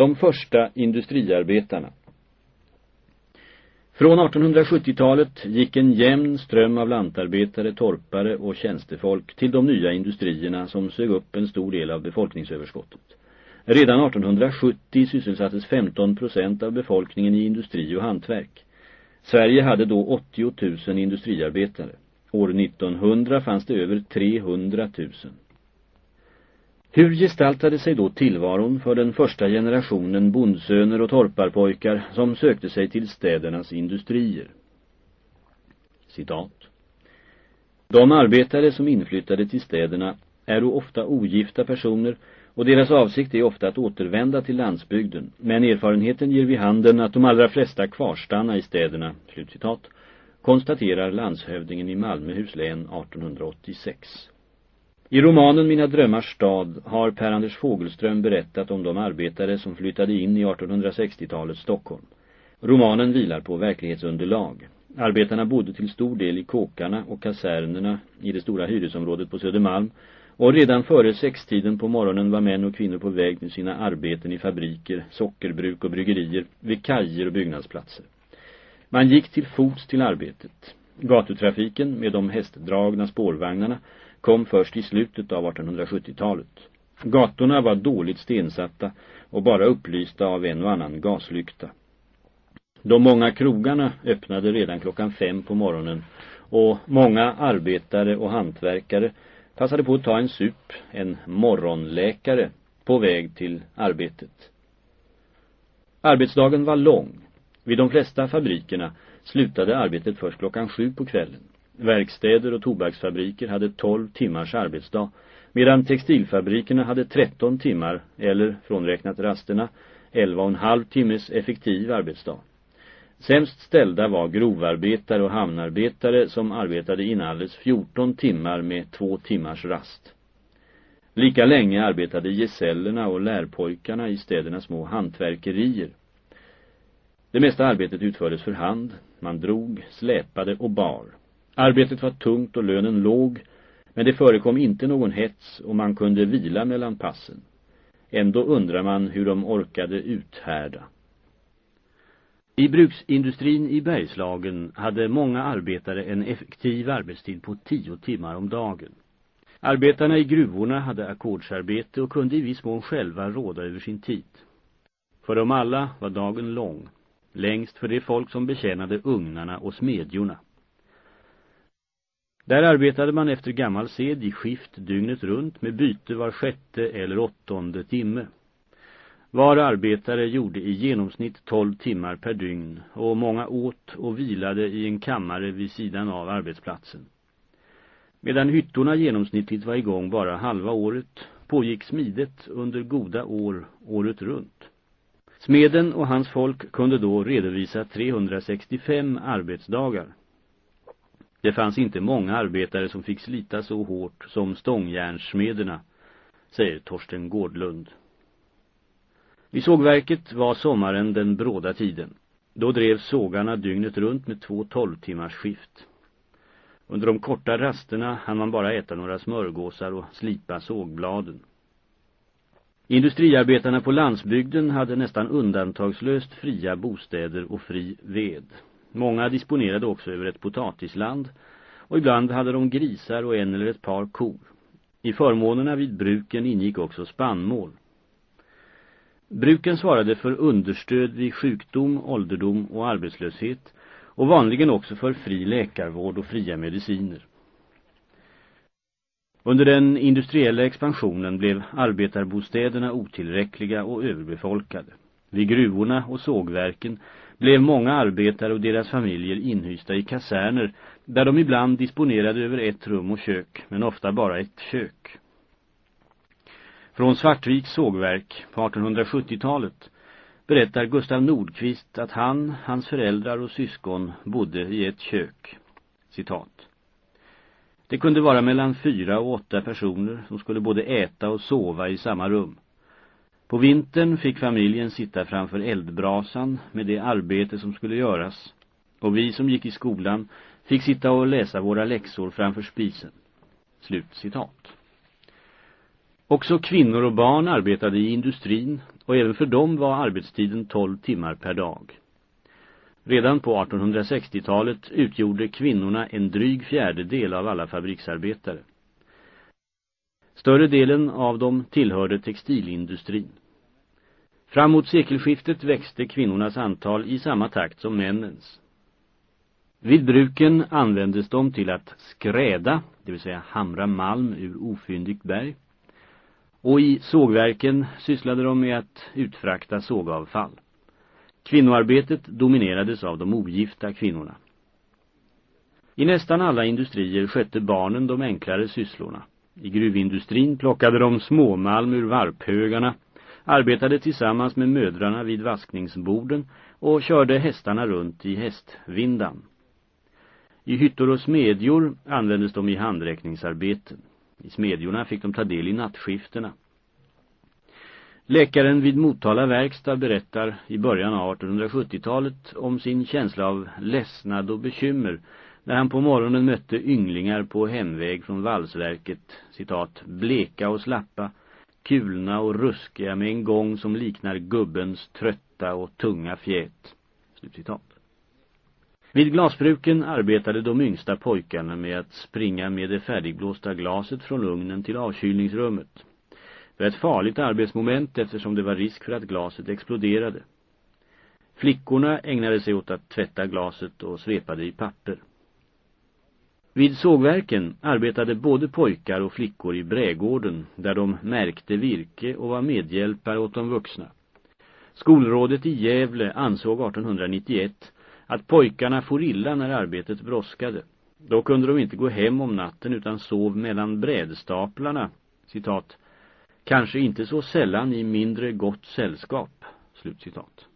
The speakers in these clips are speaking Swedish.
De första industriarbetarna Från 1870-talet gick en jämn ström av lantarbetare, torpare och tjänstefolk till de nya industrierna som sög upp en stor del av befolkningsöverskottet. Redan 1870 sysselsattes 15 procent av befolkningen i industri och hantverk. Sverige hade då 80 000 industriarbetare. År 1900 fanns det över 300 000. Hur gestaltade sig då tillvaron för den första generationen bondsöner och torparpojkar som sökte sig till städernas industrier? Citat. De arbetare som inflyttade till städerna är ofta ogifta personer och deras avsikt är ofta att återvända till landsbygden. Men erfarenheten ger vid handen att de allra flesta kvarstanna i städerna, slutcitat, konstaterar landshövdingen i Malmöhus län 1886. I romanen Mina drömmars stad har Per Anders Fogelström berättat om de arbetare som flyttade in i 1860-talets Stockholm. Romanen vilar på verklighetsunderlag. Arbetarna bodde till stor del i kåkarna och kasernerna i det stora hyresområdet på Södermalm och redan före sextiden på morgonen var män och kvinnor på väg till sina arbeten i fabriker, sockerbruk och bryggerier, vid kajer och byggnadsplatser. Man gick till fots till arbetet. Gatutrafiken med de hästdragna spårvagnarna kom först i slutet av 1870-talet. Gatorna var dåligt stensatta och bara upplysta av en och annan gaslykta. De många krogarna öppnade redan klockan fem på morgonen och många arbetare och hantverkare passade på att ta en sup, en morgonläkare, på väg till arbetet. Arbetsdagen var lång. Vid de flesta fabrikerna slutade arbetet först klockan sju på kvällen. Verkstäder och tobaksfabriker hade 12 timmars arbetsdag, medan textilfabrikerna hade 13 timmar, eller frånräknat rasterna, 11,5 timmes effektiv arbetsdag. Sämst ställda var grovarbetare och hamnarbetare som arbetade inalles 14 timmar med två timmars rast. Lika länge arbetade gesällerna och lärpojkarna i städernas små hantverkerier. Det mesta arbetet utfördes för hand, man drog, släpade och bar. Arbetet var tungt och lönen låg, men det förekom inte någon hets och man kunde vila mellan passen. Ändå undrar man hur de orkade uthärda. I bruksindustrin i Bergslagen hade många arbetare en effektiv arbetstid på tio timmar om dagen. Arbetarna i gruvorna hade ackordsarbete och kunde i viss mån själva råda över sin tid. För dem alla var dagen lång, längst för det folk som betjänade ugnarna och smedjorna. Där arbetade man efter gammal sed i skift dygnet runt med byte var sjätte eller åttonde timme. Var arbetare gjorde i genomsnitt 12 timmar per dygn och många åt och vilade i en kammare vid sidan av arbetsplatsen. Medan hyttorna genomsnittligt var igång bara halva året pågick smidet under goda år året runt. Smeden och hans folk kunde då redovisa 365 arbetsdagar. Det fanns inte många arbetare som fick slita så hårt som stångjärnsmederna, säger Torsten Gårdlund. Vid sågverket var sommaren den bråda tiden. Då drevs sågarna dygnet runt med två tolvtimmars skift. Under de korta rasterna hann man bara äta några smörgåsar och slipa sågbladen. Industriarbetarna på landsbygden hade nästan undantagslöst fria bostäder och fri ved. Många disponerade också över ett potatisland och ibland hade de grisar och en eller ett par kor. I förmånerna vid bruken ingick också spannmål. Bruken svarade för understöd vid sjukdom, ålderdom och arbetslöshet och vanligen också för fri läkarvård och fria mediciner. Under den industriella expansionen blev arbetarbostäderna otillräckliga och överbefolkade. Vid gruvorna och sågverken blev många arbetare och deras familjer inhysta i kaserner där de ibland disponerade över ett rum och kök, men ofta bara ett kök. Från Svartviks sågverk på 1870-talet berättar Gustav Nordqvist att han, hans föräldrar och syskon bodde i ett kök. Citat. Det kunde vara mellan fyra och åtta personer som skulle både äta och sova i samma rum. På vintern fick familjen sitta framför eldbrasan med det arbete som skulle göras och vi som gick i skolan fick sitta och läsa våra läxor framför spisen. Slut citat. Också kvinnor och barn arbetade i industrin och även för dem var arbetstiden 12 timmar per dag. Redan på 1860-talet utgjorde kvinnorna en dryg fjärdedel av alla fabriksarbetare. Större delen av dem tillhörde textilindustrin. Framåt sekelskiftet växte kvinnornas antal i samma takt som männens. Vid bruken användes de till att skräda, det vill säga hamra malm ur ofyndigt berg. Och i sågverken sysslade de med att utfrakta sågavfall. Kvinnoarbetet dominerades av de ogifta kvinnorna. I nästan alla industrier skötte barnen de enklare sysslorna. I gruvindustrin plockade de småmalm ur varphögarna, arbetade tillsammans med mödrarna vid vaskningsborden och körde hästarna runt i hästvindan. I hyttor och smedjor användes de i handräckningsarbeten. I smedjorna fick de ta del i nattskiftena. Läkaren vid Motala verkstad berättar i början av 1870-talet om sin känsla av ledsnad och bekymmer när han på morgonen mötte ynglingar på hemväg från valsverket, citat, bleka och slappa, kulna och ruskiga med en gång som liknar gubbens trötta och tunga fjät. Slutcitat. Vid glasbruken arbetade de yngsta pojkarna med att springa med det färdigblåsta glaset från ugnen till avkylningsrummet. Det var ett farligt arbetsmoment eftersom det var risk för att glaset exploderade. Flickorna ägnade sig åt att tvätta glaset och svepade i papper. Vid sågverken arbetade både pojkar och flickor i brädgården där de märkte virke och var medhjälpare åt de vuxna. Skolrådet i Gävle ansåg 1891 att pojkarna for illa när arbetet brådskade. Då kunde de inte gå hem om natten utan sov mellan brädstaplarna, citat, kanske inte så sällan i mindre gott sällskap, slutcitat.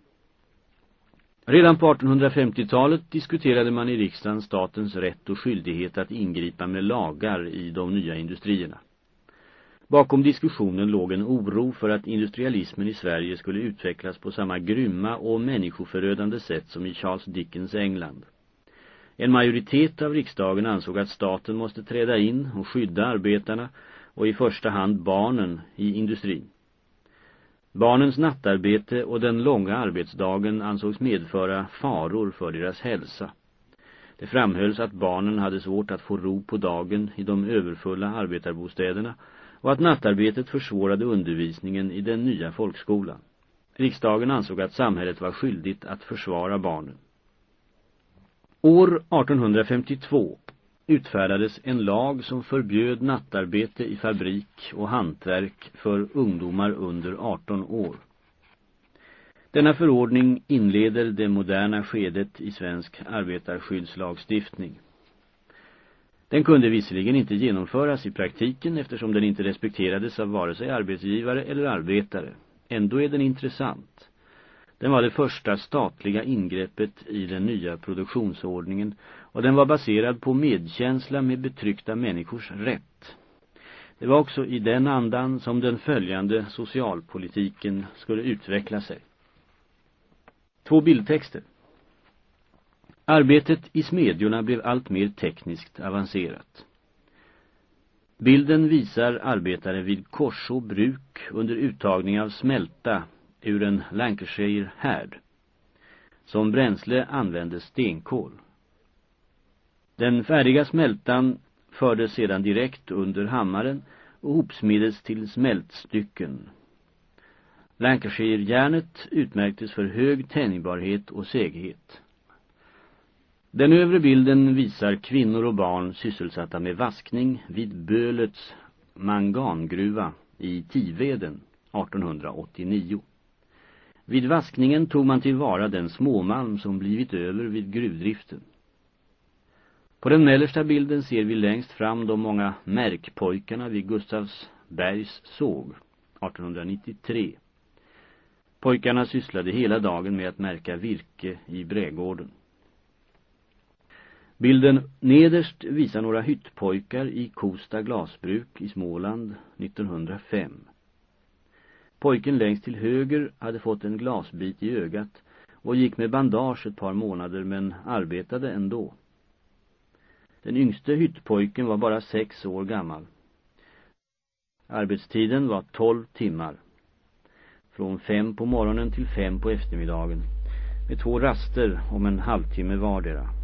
Redan på 1850-talet diskuterade man i riksdagen statens rätt och skyldighet att ingripa med lagar i de nya industrierna. Bakom diskussionen låg en oro för att industrialismen i Sverige skulle utvecklas på samma grymma och människoförödande sätt som i Charles Dickens England. En majoritet av riksdagen ansåg att staten måste träda in och skydda arbetarna och i första hand barnen i industrin. Barnens nattarbete och den långa arbetsdagen ansågs medföra faror för deras hälsa. Det framhölls att barnen hade svårt att få ro på dagen i de överfulla arbetarbostäderna och att nattarbetet försvårade undervisningen i den nya folkskolan. Riksdagen ansåg att samhället var skyldigt att försvara barnen. År 1852 utfärdades en lag som förbjöd nattarbete i fabrik och hantverk för ungdomar under 18 år. Denna förordning inleder det moderna skedet i svensk arbetarskyddslagstiftning. Den kunde visserligen inte genomföras i praktiken eftersom den inte respekterades av vare sig arbetsgivare eller arbetare. Ändå är den intressant. Den var det första statliga ingreppet i den nya produktionsordningen och den var baserad på medkänsla med betryckta människors rätt. Det var också i den andan som den följande socialpolitiken skulle utveckla sig. Två bildtexter. Arbetet i smedjorna blev allt mer tekniskt avancerat. Bilden visar arbetare vid Korså bruk under uttagning av smälta ur en Lancashire härd. Som bränsle användes stenkol. Den färdiga smältan fördes sedan direkt under hammaren och hopsmides till smältstycken. Lancashire-järnet utmärktes för hög tänjbarhet och seghet. Den övre bilden visar kvinnor och barn sysselsatta med vaskning vid Bölets mangangruva i Tiveden 1889. Vid vaskningen tog man tillvara den småmalm som blivit över vid gruvdriften. På den mellersta bilden ser vi längst fram de många märkpojkarna vid Gustavsbergs såg 1893. Pojkarna sysslade hela dagen med att märka virke i brädgården. Bilden nederst visar några hyttpojkar i Kosta glasbruk i Småland 1905. Pojken längst till höger hade fått en glasbit i ögat och gick med bandage ett par månader men arbetade ändå. Den yngste hyttpojken var bara sex år gammal. Arbetstiden var 12 timmar. Från fem på morgonen till fem på eftermiddagen. Med två raster om en halvtimme vardera.